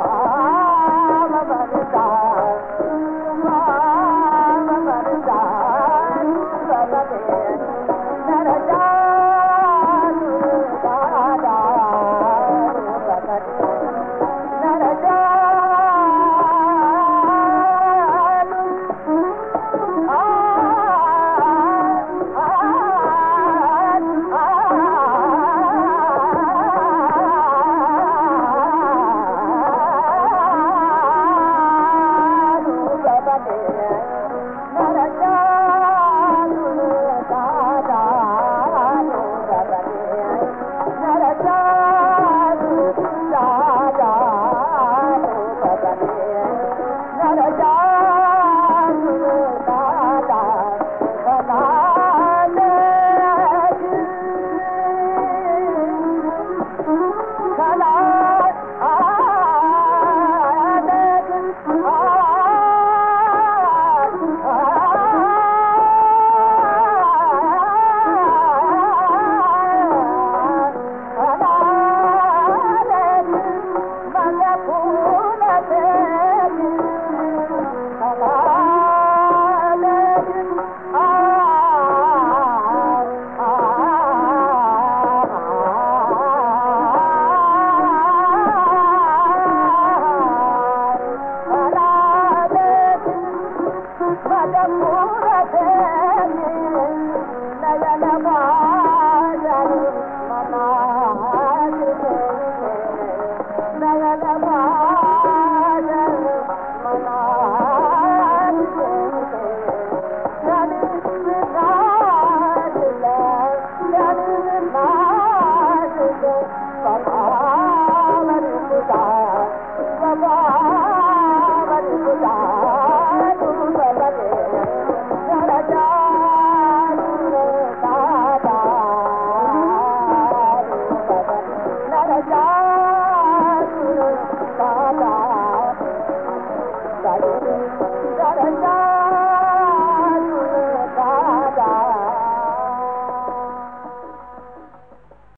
Oh, Maharashtra